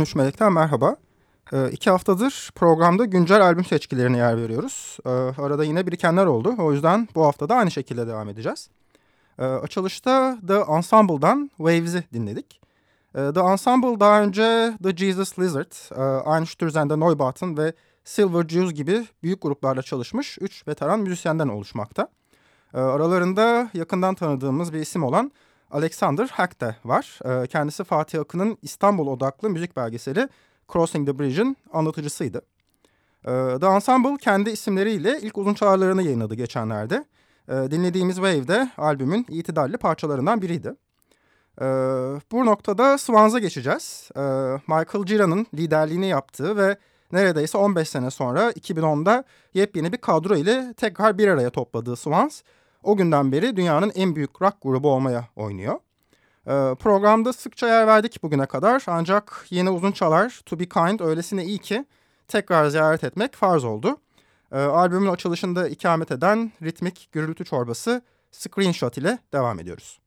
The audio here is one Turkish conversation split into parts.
13 Melek'ten merhaba. Ee, iki haftadır programda güncel albüm seçkilerine yer veriyoruz. Ee, arada yine birikenler oldu. O yüzden bu hafta da aynı şekilde devam edeceğiz. Ee, açılışta The Ensemble'dan Waves'i dinledik. Ee, The Ensemble daha önce The Jesus Lizard, e, Einstürzen'de Neubauten ve Silver Jews gibi büyük gruplarla çalışmış üç veteran müzisyenden oluşmakta. Ee, aralarında yakından tanıdığımız bir isim olan Alexander Hack de var. Ee, kendisi Fatih Akın'ın İstanbul odaklı müzik belgeseli Crossing the Bridge'in anlatıcısıydı. Ee, the Ensemble kendi isimleriyle ilk uzun çağrılarını yayınladı geçenlerde. Dinlediğimiz Wave de albümün itidalli parçalarından biriydi. Bu noktada Swans'a geçeceğiz. Michael Gira'nın liderliğini yaptığı ve neredeyse 15 sene sonra 2010'da yepyeni bir kadro ile tekrar bir araya topladığı Swans o günden beri dünyanın en büyük rock grubu olmaya oynuyor. Ee, programda sıkça yer verdik bugüne kadar ancak yeni uzun çalar To Be Kind öylesine iyi ki tekrar ziyaret etmek farz oldu. Ee, albümün açılışında ikamet eden ritmik gürültü çorbası Screenshot ile devam ediyoruz.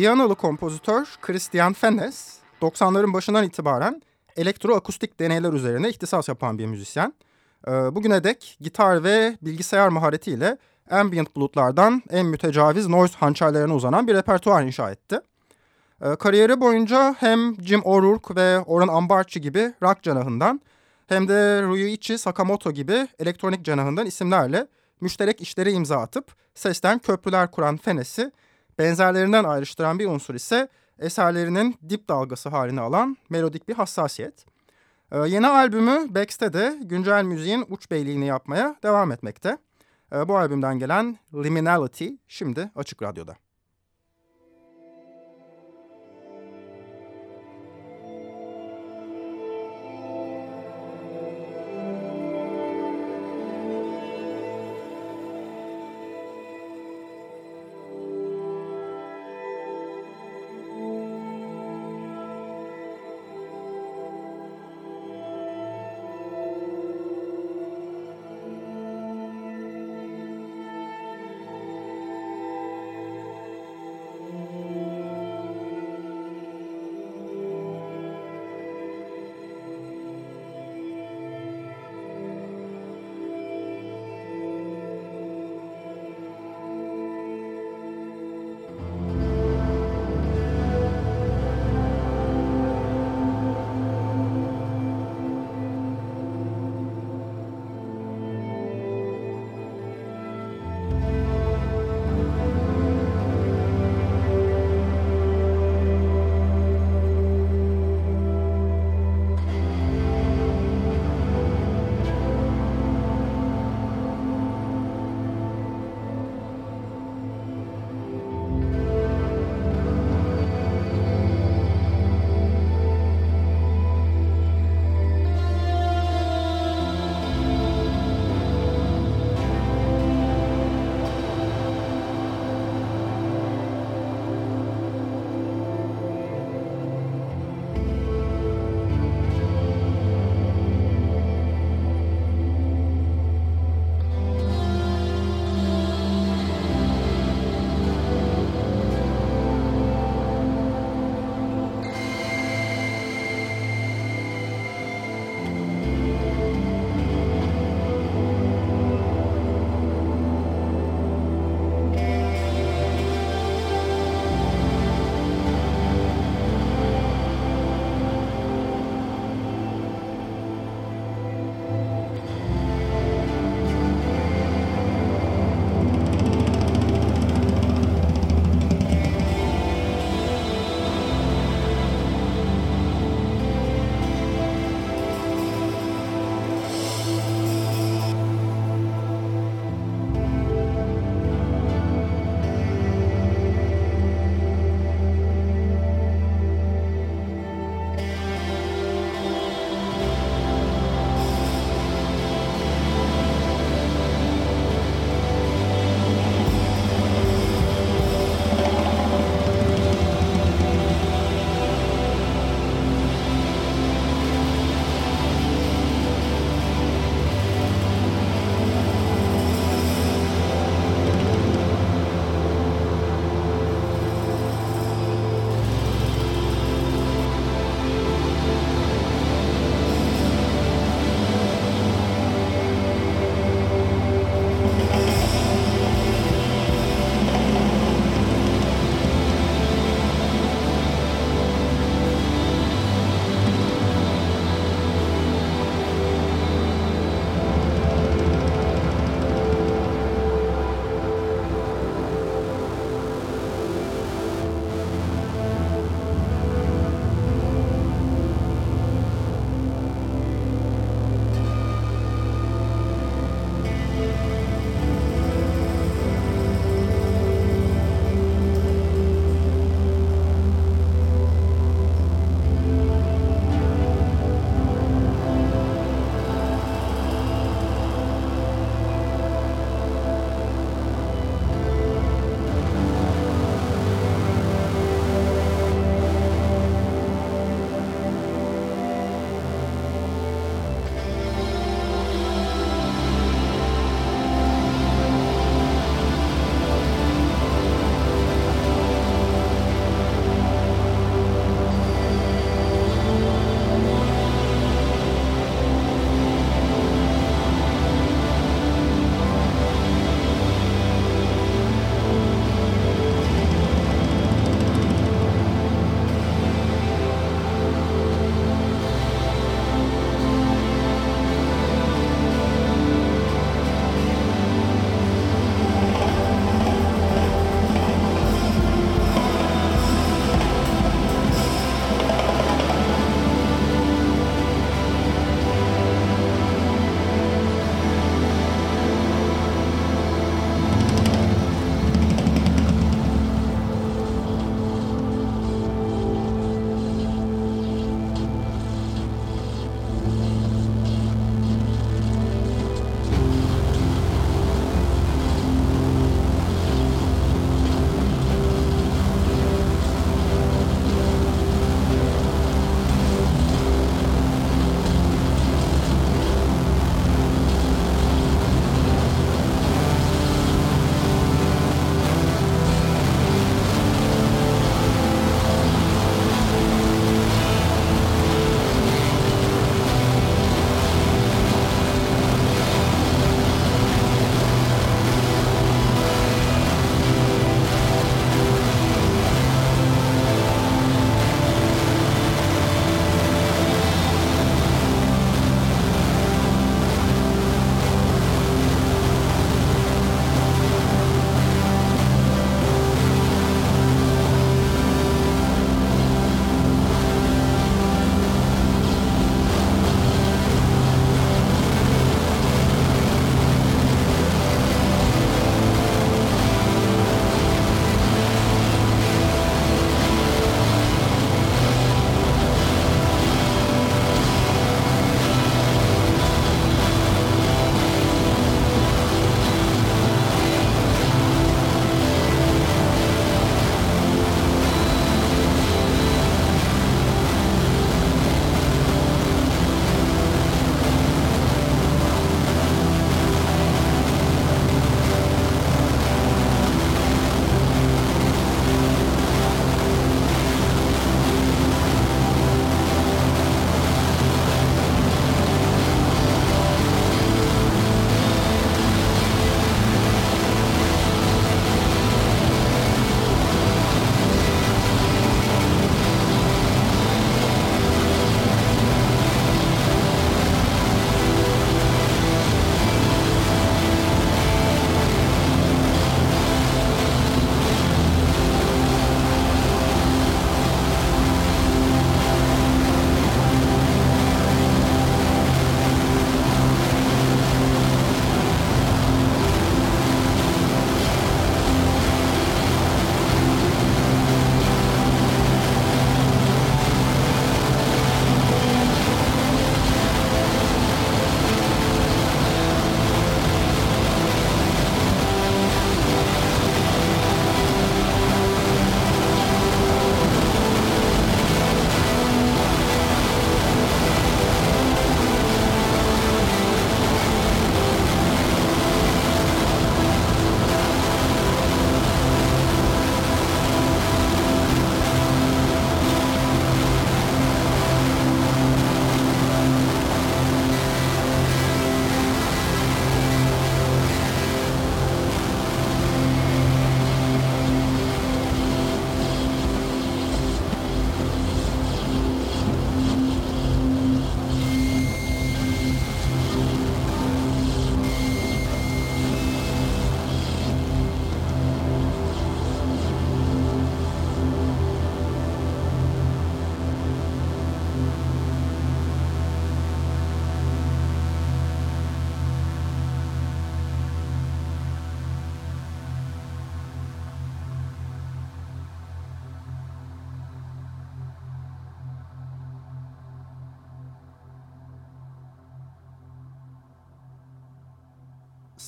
Viyanalı kompozitör Christian Fennes, 90'ların başından itibaren elektroakustik deneyler üzerine ihtisas yapan bir müzisyen. Ee, bugüne dek gitar ve bilgisayar maharetiyle ambient bulutlardan en mütecaviz noise hançerlerine uzanan bir repertuar inşa etti. Ee, kariyeri boyunca hem Jim O'Rourke ve Orhan Ambarchi gibi rock canahından hem de Ryuichi Sakamoto gibi elektronik canahından isimlerle müşterek işleri imza atıp sesten köprüler kuran Fenes'i Benzerlerinden ayrıştıran bir unsur ise eserlerinin dip dalgası halini alan melodik bir hassasiyet. Ee, yeni albümü Bex'te de güncel müziğin uç beyliğini yapmaya devam etmekte. Ee, bu albümden gelen Liminality şimdi Açık Radyo'da.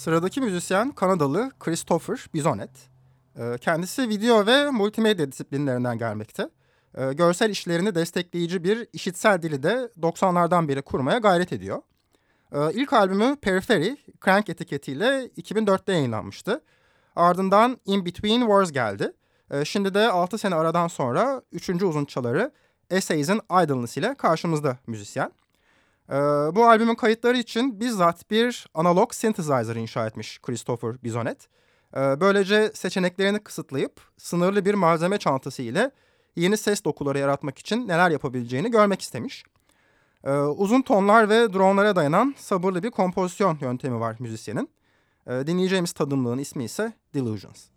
Sıradaki müzisyen Kanadalı Christopher Bizonet. Ee, kendisi video ve multimedya disiplinlerinden gelmekte. Ee, görsel işlerini destekleyici bir işitsel dili de 90'lardan beri kurmaya gayret ediyor. Ee, ilk albümü Periphery, Crank etiketiyle 2004'te yayınlanmıştı. Ardından In Between Wars geldi. Şimdi de 6 sene aradan sonra 3. uzun çaları Essays'in Idleness ile karşımızda müzisyen. Ee, bu albümün kayıtları için bizzat bir analog synthesizer inşa etmiş Christopher Bizonet. Ee, böylece seçeneklerini kısıtlayıp sınırlı bir malzeme çantası ile yeni ses dokuları yaratmak için neler yapabileceğini görmek istemiş. Ee, uzun tonlar ve dronlara dayanan sabırlı bir kompozisyon yöntemi var müzisyenin. Dinleyeceğimiz tadımlığın ismi ise Delusions.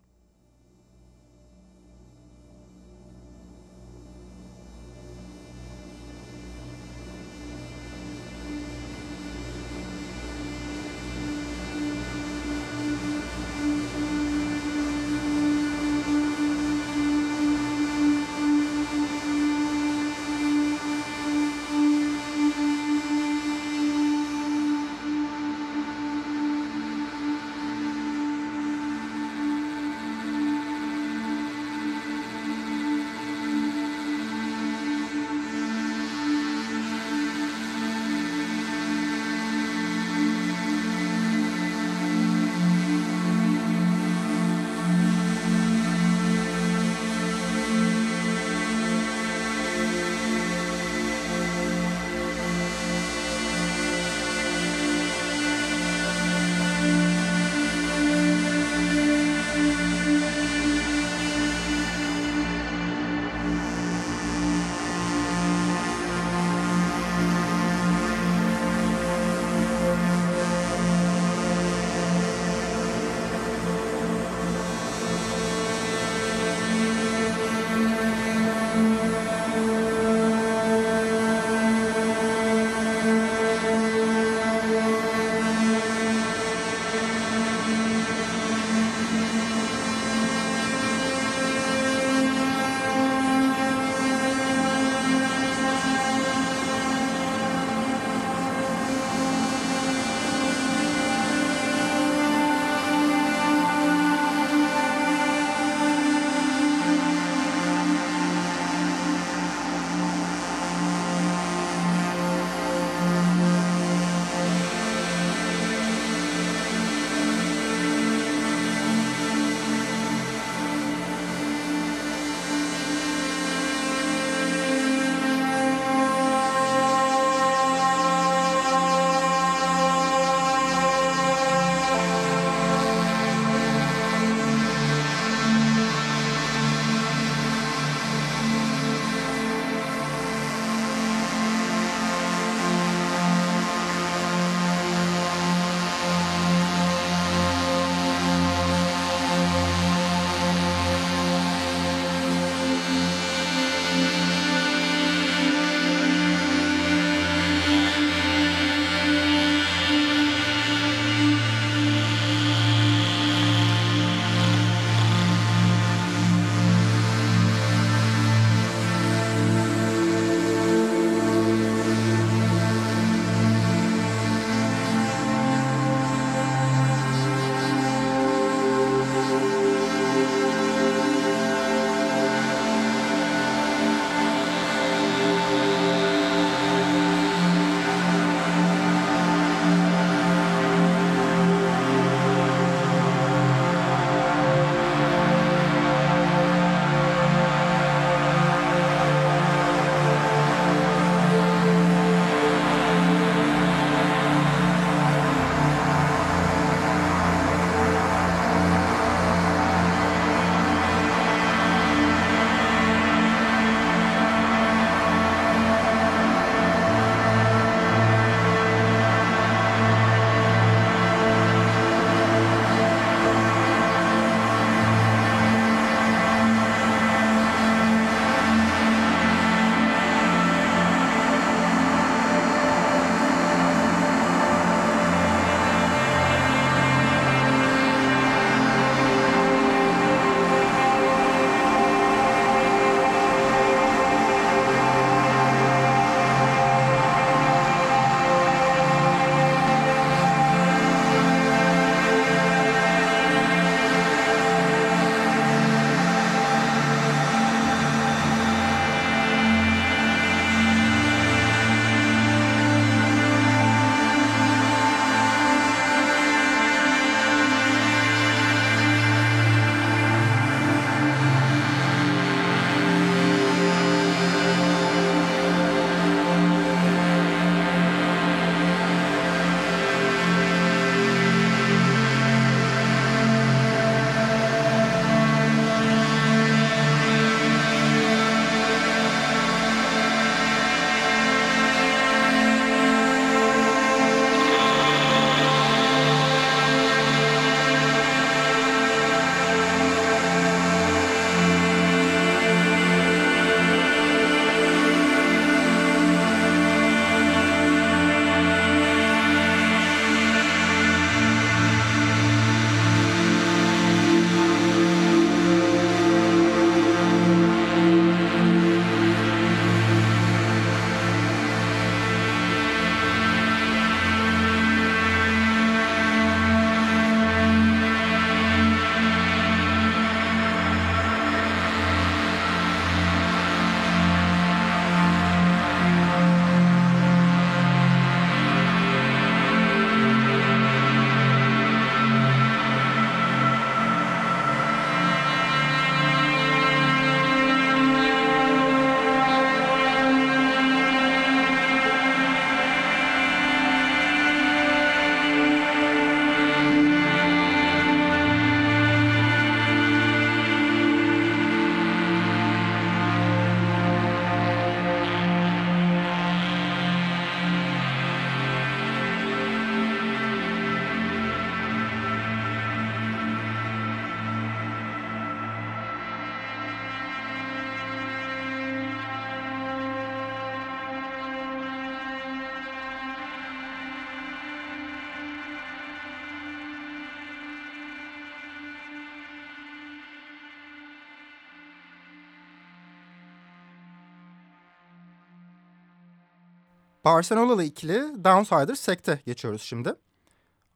Barcelona'lı ikili Downsider Sect'e geçiyoruz şimdi.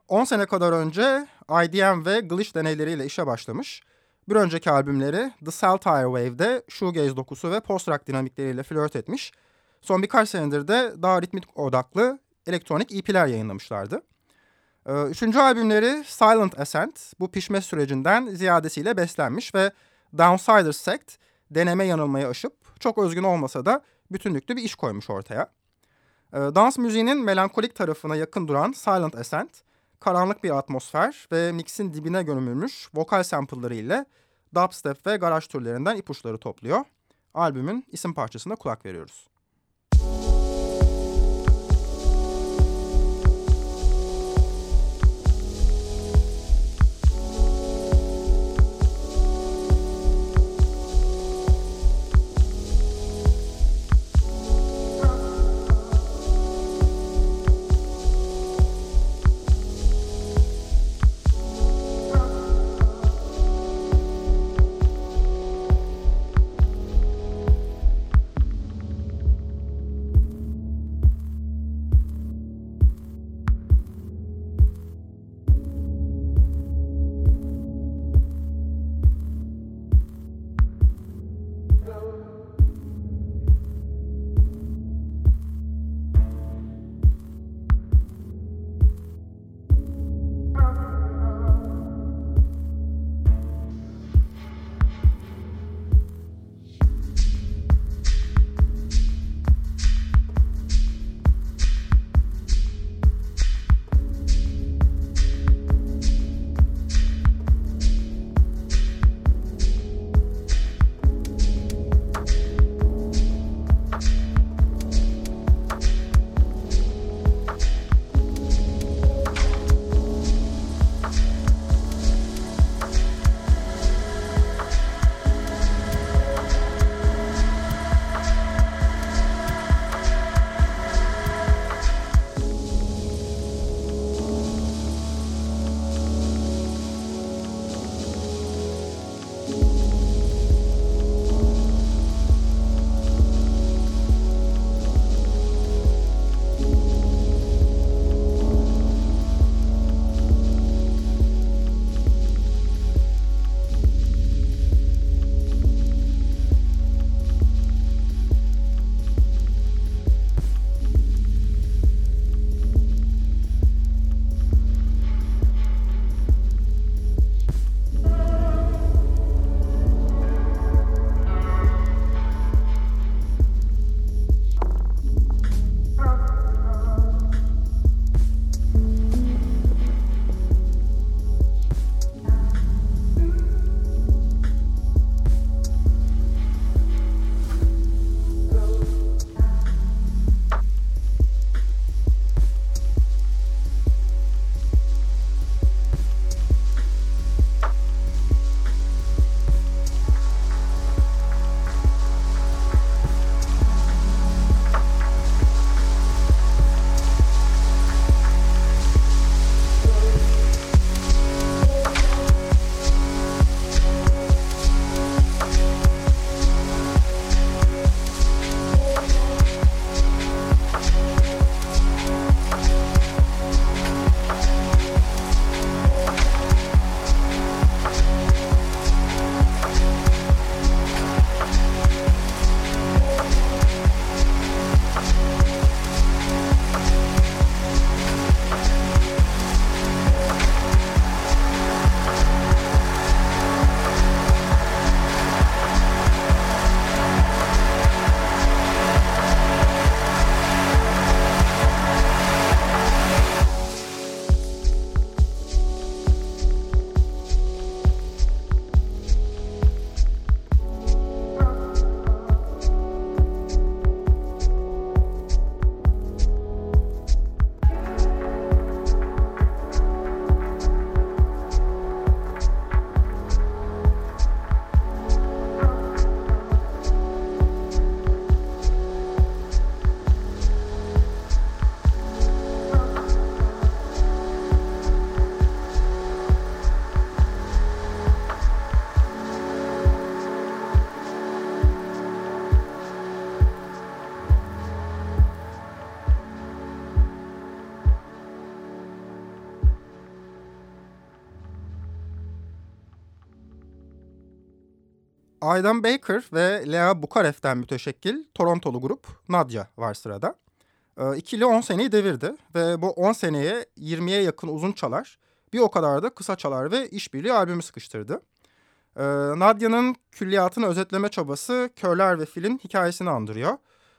10 sene kadar önce IDM ve glitch deneyleriyle işe başlamış. Bir önceki albümleri The Saltire Wave'de shoegaze dokusu ve post-rock dinamikleriyle flört etmiş. Son birkaç senedir de daha ritmik odaklı elektronik EP'ler yayınlamışlardı. Ee, üçüncü albümleri Silent Ascent bu pişme sürecinden ziyadesiyle beslenmiş ve Downsider Sect deneme yanılmayı aşıp çok özgün olmasa da bütünlüklü bir iş koymuş ortaya. Ee, dans müziğinin melankolik tarafına yakın duran Silent Ascent, karanlık bir atmosfer ve mixin dibine gömülmüş vokal sample'ları ile dubstep ve garaj türlerinden ipuçları topluyor. Albümün isim parçasına kulak veriyoruz. Aydan Baker ve Lea Bukarev'den müteşekkil Torontolu grup Nadia var sırada. E, ikili 10 seneyi devirdi ve bu 10 seneye 20'ye yakın uzun çalar, bir o kadar da kısa çalar ve işbirliği albümü sıkıştırdı. E, Nadia'nın külliyatını özetleme çabası Körler ve Fil'in hikayesini andırıyor.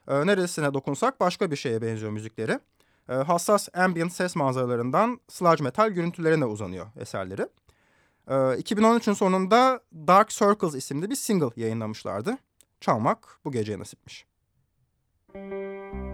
E, neresine dokunsak başka bir şeye benziyor müzikleri. Hassas ambient ses manzaralarından sludge metal görüntülerine uzanıyor eserleri. 2013'ün ee, sonunda Dark Circles isimli bir single yayınlamışlardı. Çalmak bu geceye nasipmiş. Müzik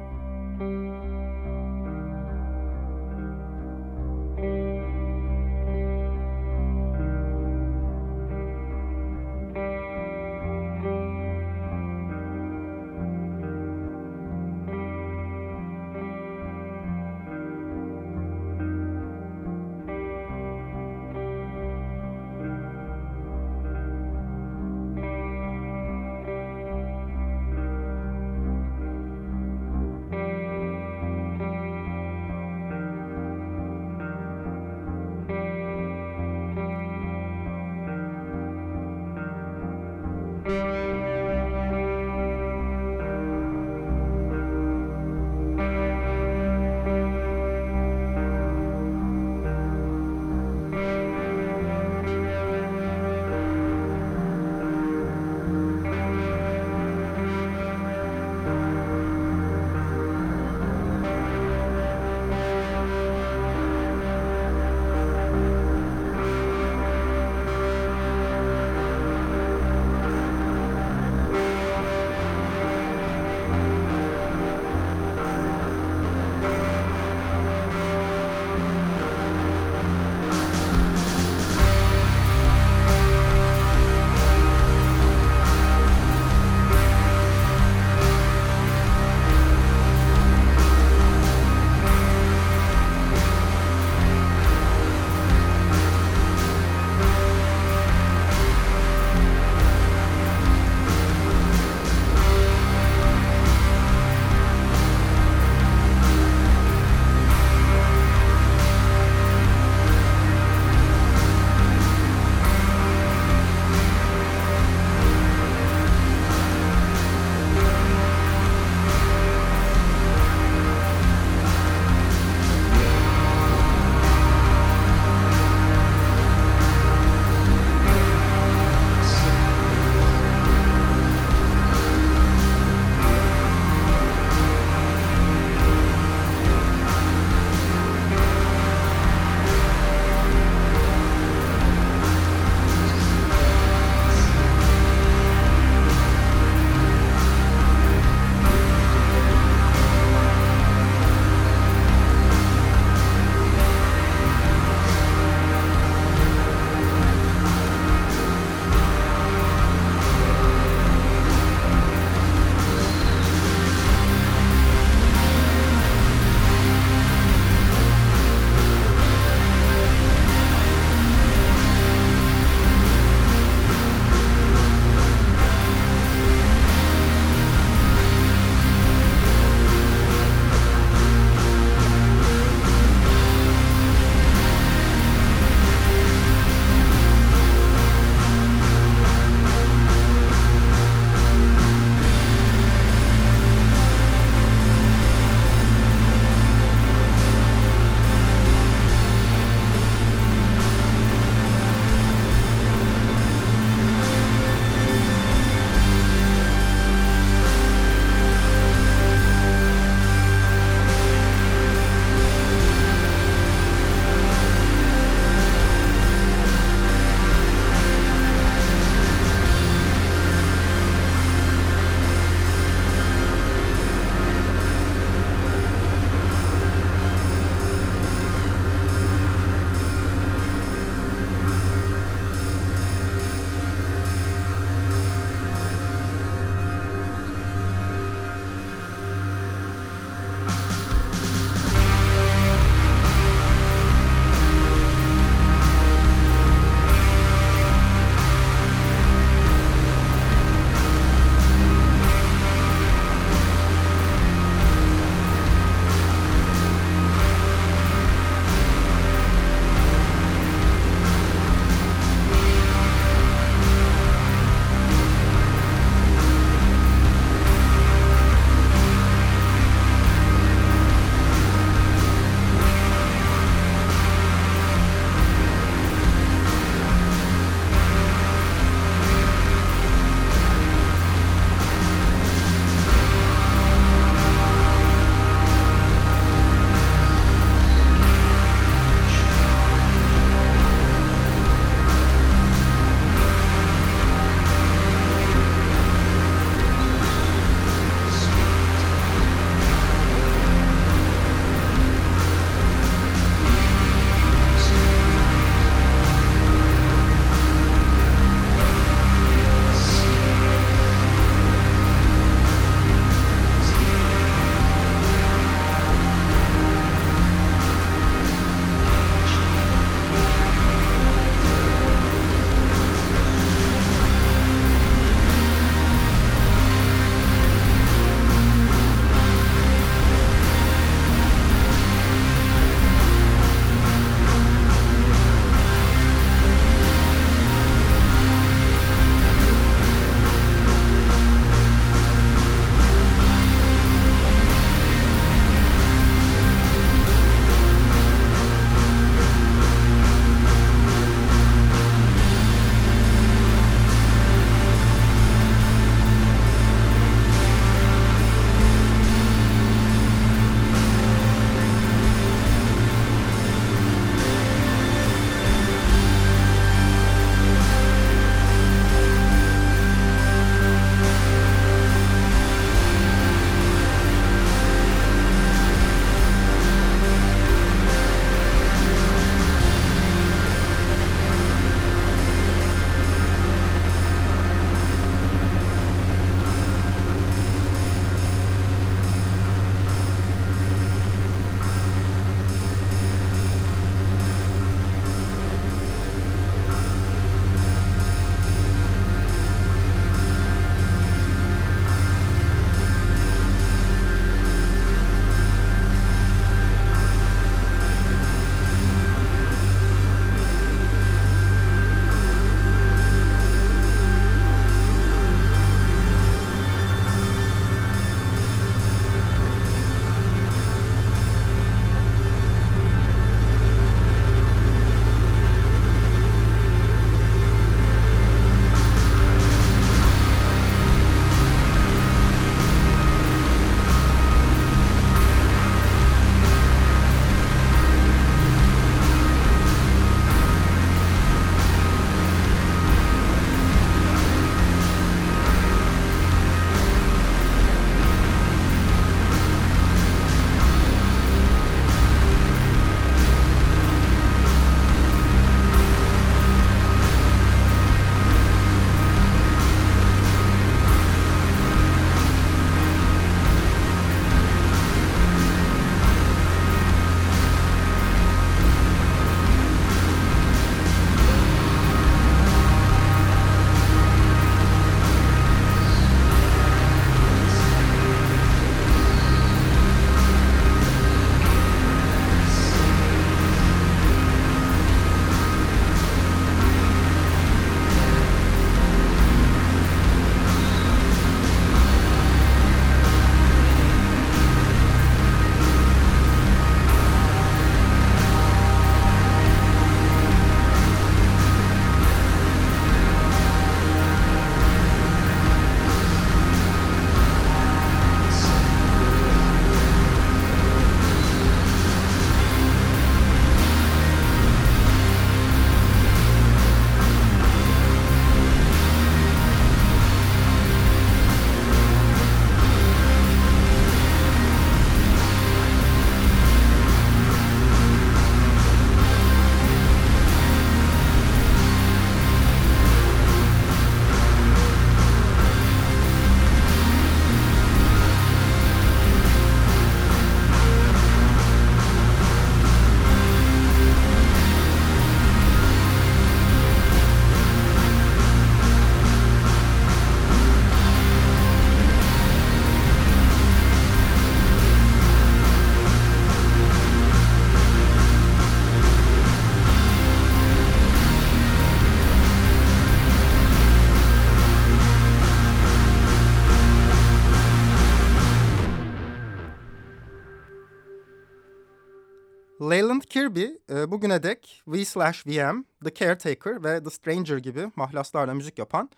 Leyland Kirby e, bugüne dek V slash VM, The Caretaker ve The Stranger gibi mahlaslarla müzik yapan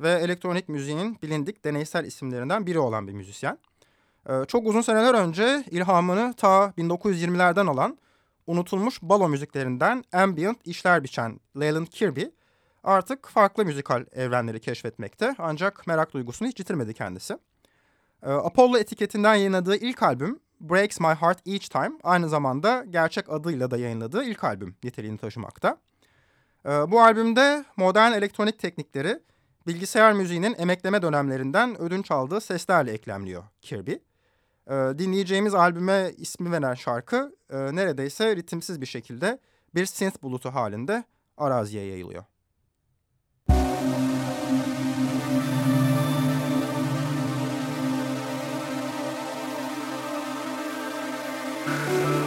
ve elektronik müziğin bilindik deneysel isimlerinden biri olan bir müzisyen. E, çok uzun seneler önce ilhamını ta 1920'lerden alan unutulmuş balo müziklerinden ambient işler biçen Leyland Kirby artık farklı müzikal evrenleri keşfetmekte ancak merak duygusunu hiç yitirmedi kendisi. E, Apollo etiketinden yayınladığı ilk albüm Breaks My Heart Each Time aynı zamanda gerçek adıyla da yayınladığı ilk albüm niteliğini taşımakta. Ee, bu albümde modern elektronik teknikleri bilgisayar müziğinin emekleme dönemlerinden ödünç aldığı seslerle eklemliyor Kirby. Ee, dinleyeceğimiz albüme ismi veren şarkı e, neredeyse ritimsiz bir şekilde bir synth bulutu halinde araziye yayılıyor. Música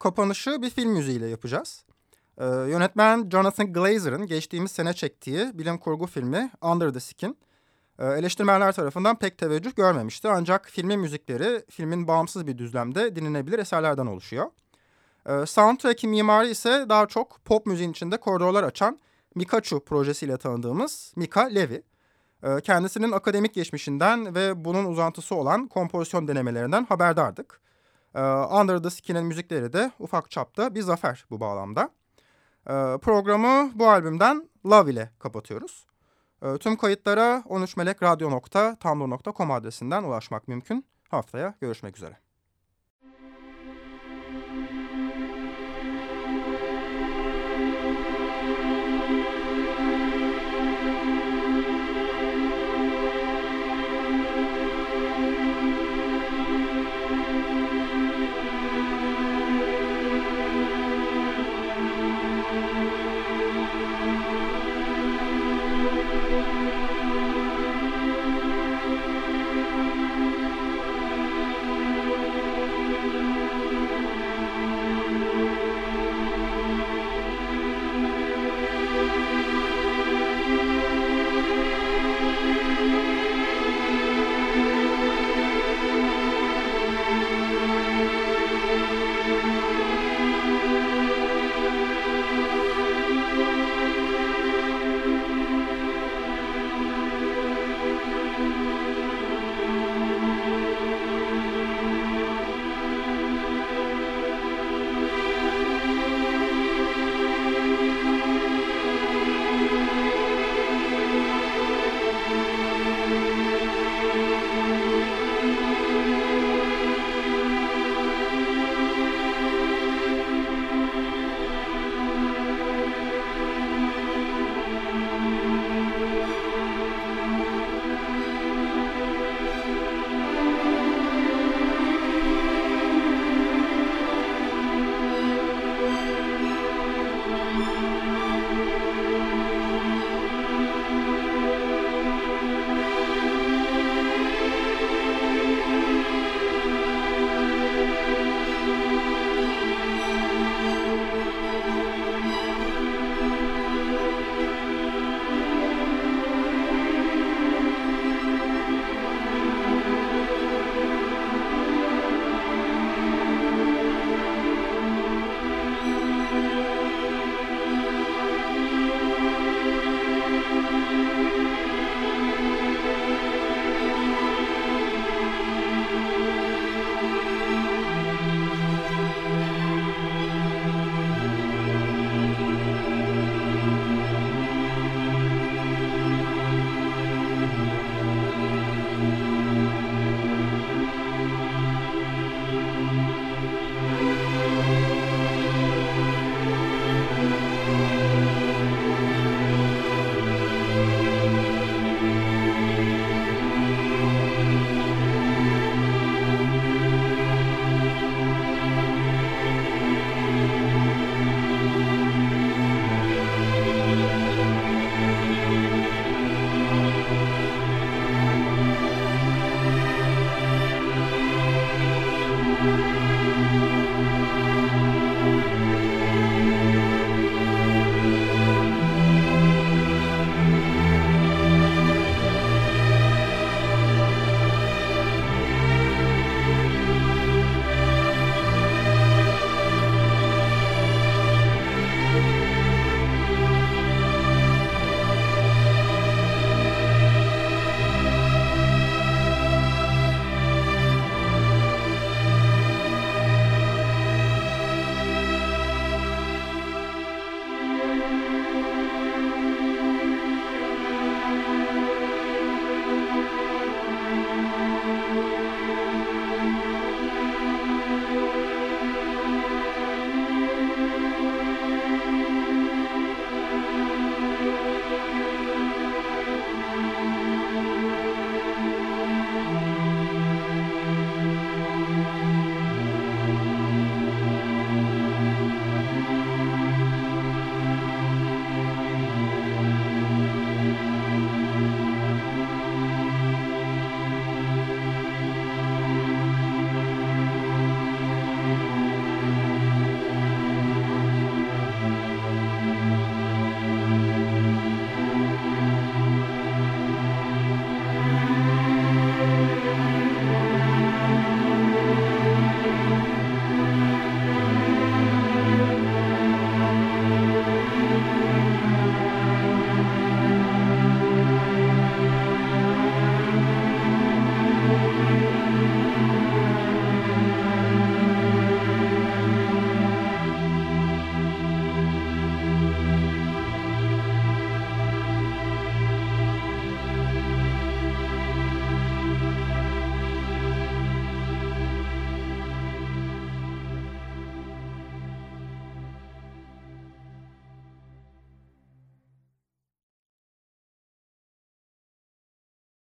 kapanışı bir film müziğiyle yapacağız. Ee, yönetmen Jonathan Glazer'ın geçtiğimiz sene çektiği bilim kurgu filmi Under the Skin e, eleştirmenler tarafından pek teveccüh görmemişti. Ancak filmin müzikleri filmin bağımsız bir düzlemde dinlenebilir eserlerden oluşuyor. E, soundtrack mimari ise daha çok pop müziğin içinde koridorlar açan Mikachu projesiyle tanıdığımız Mika Levy. E, kendisinin akademik geçmişinden ve bunun uzantısı olan kompozisyon denemelerinden haberdardık. E, Under the Skin'in müzikleri de ufak çapta bir zafer bu bağlamda. E, programı bu albümden Love ile kapatıyoruz. E, tüm kayıtlara 13melekradyo.tumblr.com adresinden ulaşmak mümkün. Haftaya görüşmek üzere.